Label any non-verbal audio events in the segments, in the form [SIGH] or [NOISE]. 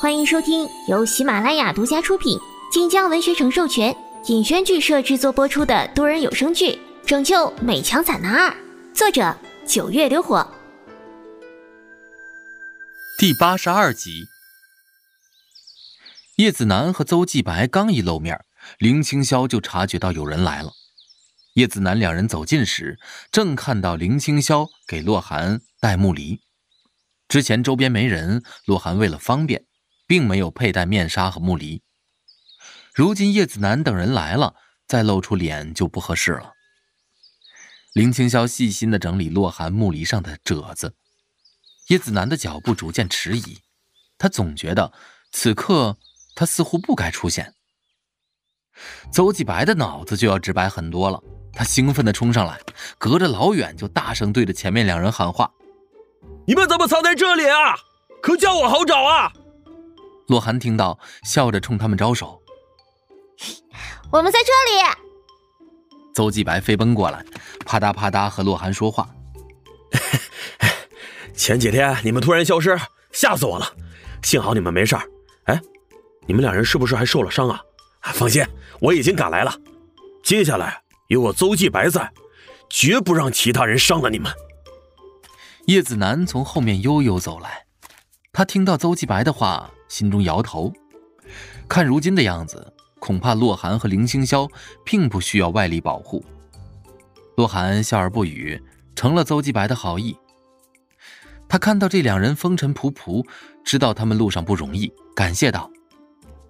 欢迎收听由喜马拉雅独家出品、晋江文学城授权、尹轩剧社制作播出的多人有声剧《拯救美强惨男二》，作者九月流火，第八十二集。叶子楠和邹继白刚一露面，林青霄就察觉到有人来了。叶子楠两人走近时，正看到林青霄给洛寒戴木梨。之前周边没人，洛寒为了方便，并没有佩戴面纱和木梨。如今叶子楠等人来了，再露出脸就不合适了。林青霄细心的整理洛寒木梨上的褶子，叶子楠的脚步逐渐迟疑，他总觉得此刻他似乎不该出现。邹继白的脑子就要直白很多了，他兴奋地冲上来，隔着老远就大声对着前面两人喊话。你们怎么藏在这里啊？可叫我好找啊！洛寒听到，笑着冲他们招手：“我们在这里。”邹继白飞奔过来，啪嗒啪嗒和洛寒说话：“ [LAUGHS] 前几天你们突然消失，吓死我了！幸好你们没事。哎，你们两人是不是还受了伤啊？放心，我已经赶来了。接下来有我邹继白在，绝不让其他人伤了你们。”叶子楠从后面悠悠走来，他听到邹继白的话，心中摇头。看如今的样子，恐怕洛寒和林青霄并不需要外力保护。洛寒笑而不语，成了邹继白的好意。他看到这两人风尘仆仆，知道他们路上不容易，感谢道：“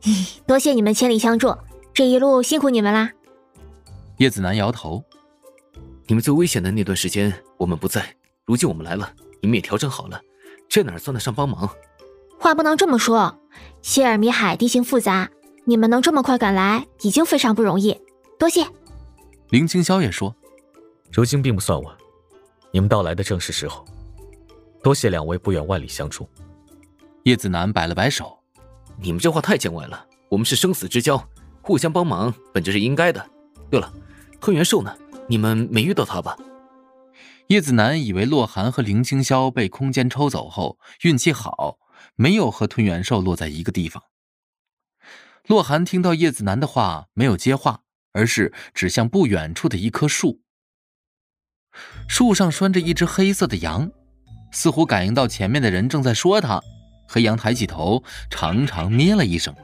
[LAUGHS] 多谢你们千里相助，这一路辛苦你们啦。”叶子楠摇头：“你们最危险的那段时间，我们不在。”如今我们来了，你们也调整好了，这哪算得上帮忙？话不能这么说，希尔米海地形复杂，你们能这么快赶来，已经非常不容易，多谢。林清霄也说：“如今并不算晚，你们到来的正是时候，多谢两位不远万里相助。”叶子楠摆了摆手：“你们这话太见外了，我们是生死之交，互相帮忙本就是应该的。对了，吞元寿呢？你们没遇到他吧？”叶子楠以为洛寒和林清霄被空间抽走后运气好，没有和吞元兽落在一个地方。洛寒听到叶子楠的话，没有接话，而是指向不远处的一棵树。树上拴着一只黑色的羊，似乎感应到前面的人正在说他。黑羊抬起头，长长咩了一声。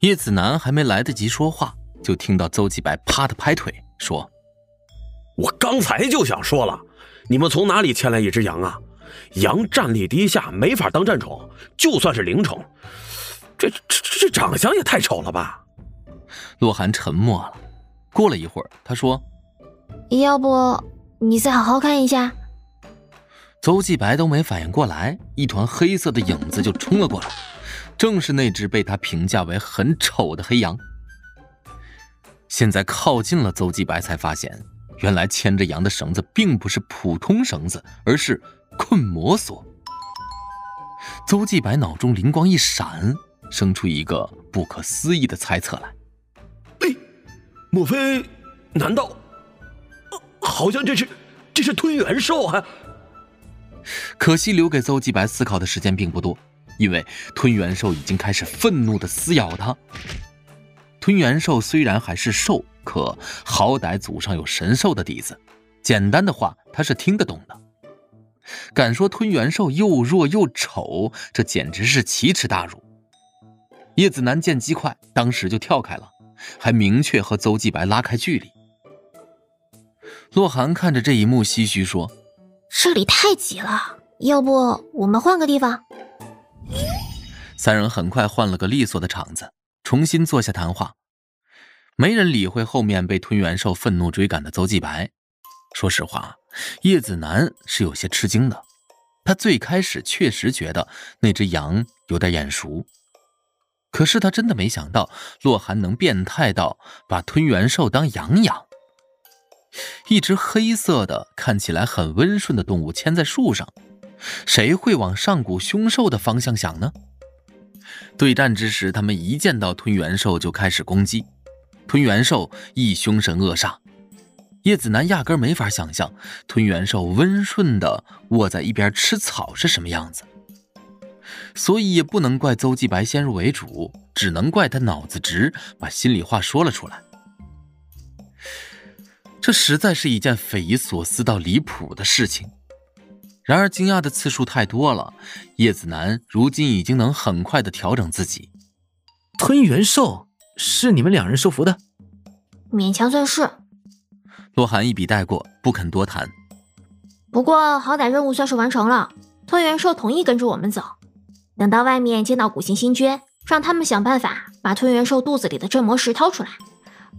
叶子楠还没来得及说话，就听到邹继白啪的拍腿说。我刚才就想说了，你们从哪里牵来一只羊啊？羊战力低下，没法当战宠，就算是灵宠，这这这长相也太丑了吧！洛寒沉默了，过了一会儿，他说：“要不你再好好看一下。”邹继白都没反应过来，一团黑色的影子就冲了过来，正是那只被他评价为很丑的黑羊。现在靠近了，邹继白才发现。原来牵着羊的绳子并不是普通绳子，而是困魔锁。邹继白脑中灵光一闪，生出一个不可思议的猜测来：哎，莫非？难道？好像这是，这是吞元兽啊！可惜留给邹继白思考的时间并不多，因为吞元兽已经开始愤怒的撕咬他。吞元兽虽然还是兽。可好歹祖上有神兽的底子，简单的话他是听得懂的。敢说吞元兽又弱又丑，这简直是奇耻大辱。叶子楠见机快，当时就跳开了，还明确和邹继白拉开距离。洛寒看着这一幕，唏嘘说：“这里太挤了，要不我们换个地方？”三人很快换了个利索的场子，重新坐下谈话。没人理会后面被吞元兽愤怒追赶的邹继白。说实话，叶子楠是有些吃惊的。他最开始确实觉得那只羊有点眼熟，可是他真的没想到洛寒能变态到把吞元兽当羊养。一只黑色的、看起来很温顺的动物牵在树上，谁会往上古凶兽的方向想呢？对战之时，他们一见到吞元兽就开始攻击。吞元兽亦凶神恶煞，叶子楠压根没法想象吞元兽温顺的卧在一边吃草是什么样子。所以也不能怪邹继白先入为主，只能怪他脑子直，把心里话说了出来。这实在是一件匪夷所思到离谱的事情。然而惊讶的次数太多了，叶子楠如今已经能很快的调整自己。吞元兽是你们两人收服的？勉强算是。洛寒一笔带过，不肯多谈。不过好歹任务算是完成了，吞元兽同意跟着我们走。等到外面见到古星星君，让他们想办法把吞元兽肚子里的镇魔石掏出来，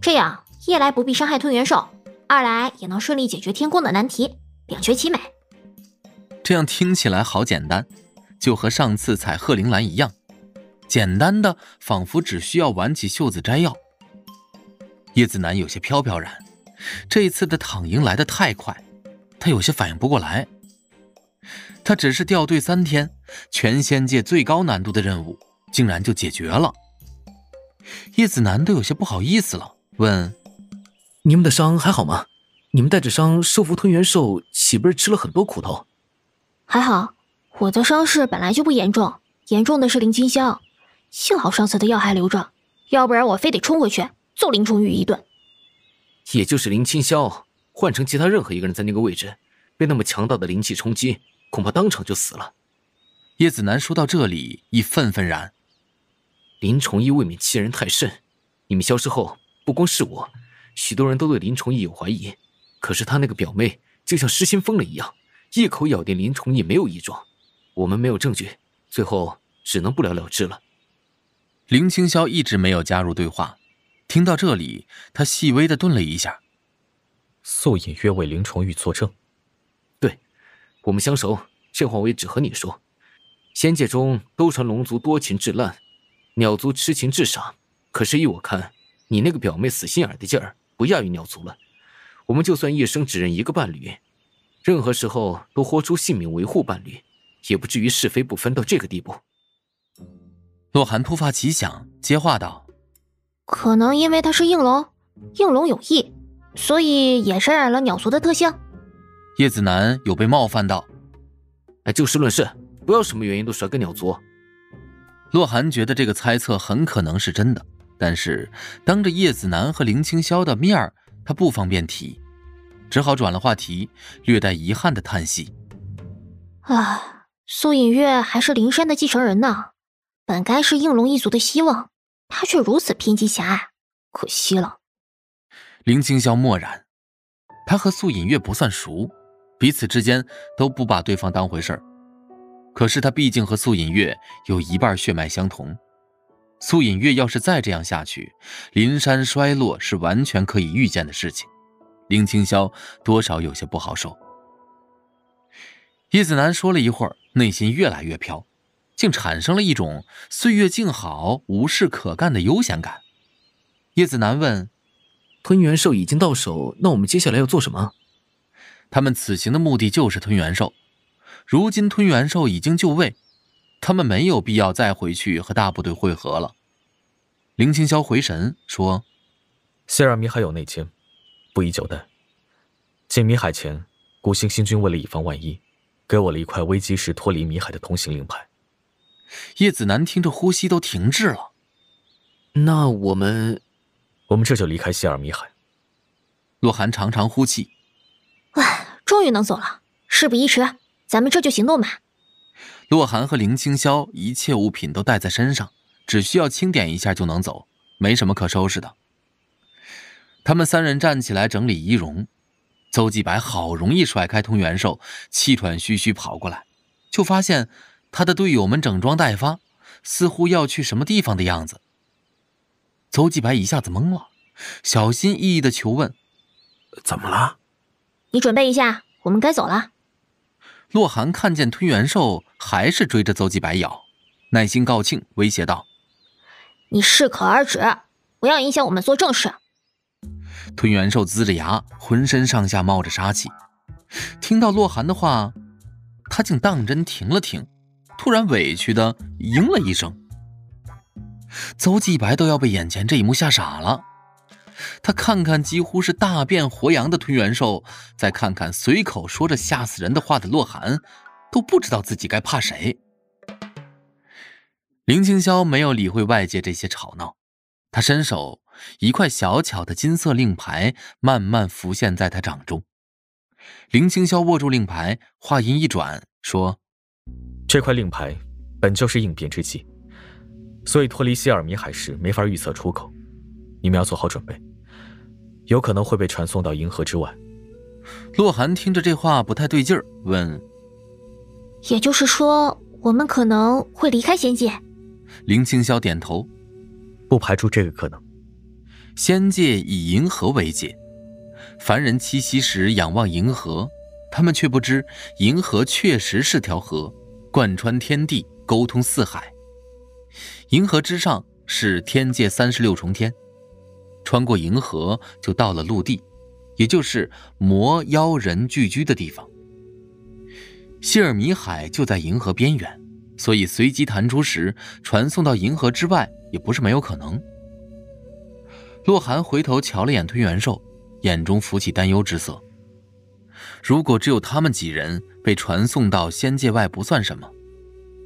这样一来不必伤害吞元兽，二来也能顺利解决天宫的难题，两全其美。这样听起来好简单，就和上次采鹤铃兰一样，简单的仿佛只需要挽起袖子摘药。叶子楠有些飘飘然，这一次的躺赢来得太快，他有些反应不过来。他只是掉队三天，全仙界最高难度的任务竟然就解决了。叶子楠都有些不好意思了，问：“你们的伤还好吗？你们带着伤收服吞元兽，岂不是吃了很多苦头？”还好，我的伤势本来就不严重，严重的是林清霄，幸好上次的药还留着，要不然我非得冲回去揍林崇玉一顿。也就是林清霄，换成其他任何一个人在那个位置，被那么强大的灵气冲击，恐怕当场就死了。叶子楠说到这里，亦愤愤然。林崇义未免欺人太甚，你们消失后，不光是我，许多人都对林崇义有怀疑，可是他那个表妹就像失心疯了一样。一口咬定林崇义没有异状，我们没有证据，最后只能不了了之了。林清霄一直没有加入对话，听到这里，他细微的顿了一下。素隐约为林崇玉作证，对，我们相熟，这话我也只和你说。仙界中都传龙族多情至滥，鸟族痴情至傻，可是依我看，你那个表妹死心眼的劲儿不亚于鸟族了。我们就算一生只认一个伴侣。任何时候都豁出性命维护伴侣，也不至于是非不分到这个地步。洛寒突发奇想，接话道：“可能因为他是应龙，应龙有意，所以也沾染了鸟族的特性。”叶子楠有被冒犯到，哎，就事论事，不要什么原因都甩给鸟族。洛寒觉得这个猜测很可能是真的，但是当着叶子楠和林清霄的面儿，他不方便提。只好转了话题，略带遗憾的叹息：“啊，苏隐月还是灵山的继承人呢，本该是应龙一族的希望，他却如此偏激狭隘，可惜了。”林清霄默然，他和苏隐月不算熟，彼此之间都不把对方当回事儿。可是他毕竟和苏隐月有一半血脉相同，苏隐月要是再这样下去，林山衰落是完全可以预见的事情。林清霄多少有些不好受。叶子楠说了一会儿，内心越来越飘，竟产生了一种岁月静好、无事可干的悠闲感。叶子楠问：“吞元兽已经到手，那我们接下来要做什么？”他们此行的目的就是吞元兽。如今吞元兽已经就位，他们没有必要再回去和大部队会合了。林清霄回神说：“谢尔米还有内奸。”不宜久待。进米海前，古星星君为了以防万一，给我了一块危机时脱离米海的通行令牌。叶子楠听着，呼吸都停滞了。那我们，我们这就离开希尔米海。洛寒长长呼气，唉，终于能走了。事不宜迟，咱们这就行动吧。洛寒和林清霄一切物品都带在身上，只需要清点一下就能走，没什么可收拾的。他们三人站起来整理仪容，邹继白好容易甩开通元兽，气喘吁吁跑过来，就发现他的队友们整装待发，似乎要去什么地方的样子。邹继白一下子懵了，小心翼翼的求问：“怎么了？”“你准备一下，我们该走了。”洛寒看见吞元兽还是追着邹继白咬，耐心告罄，威胁道：“你适可而止，不要影响我们做正事。”吞元兽龇着牙，浑身上下冒着杀气。听到洛寒的话，他竟当真停了停，突然委屈的应了一声。邹继白都要被眼前这一幕吓傻了。他看看几乎是大变活羊的吞元兽，再看看随口说着吓死人的话的洛寒，都不知道自己该怕谁。林青霄没有理会外界这些吵闹，他伸手，一块小巧的金色令牌慢慢浮现在他掌中。林青霄握住令牌，话音一转，说：“这块令牌本就是应变之计，所以脱离希尔米海时没法预测出口。你们要做好准备，有可能会被传送到银河之外。”洛寒听着这话不太对劲儿，问：“也就是说，我们可能会离开仙界？”林青霄点头，不排除这个可能。仙界以银河为界。凡人栖息时仰望银河，他们却不知银河确实是条河，贯穿天地，沟通四海。银河之上是天界三十六重天，穿过银河就到了陆地，也就是魔妖人聚居的地方。希尔米海就在银河边缘，所以随机弹出时传送到银河之外也不是没有可能。洛寒回头瞧了眼吞元兽。眼中浮起担忧之色。如果只有他们几人被传送到仙界外不算什么，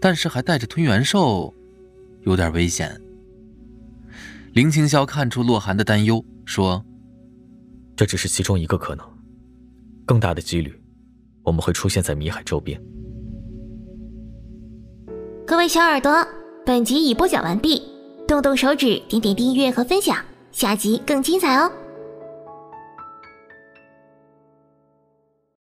但是还带着吞元兽，有点危险。林清霄看出洛寒的担忧，说：“这只是其中一个可能，更大的几率，我们会出现在米海周边。”各位小耳朵，本集已播讲完毕，动动手指，点点订阅和分享，下集更精彩哦！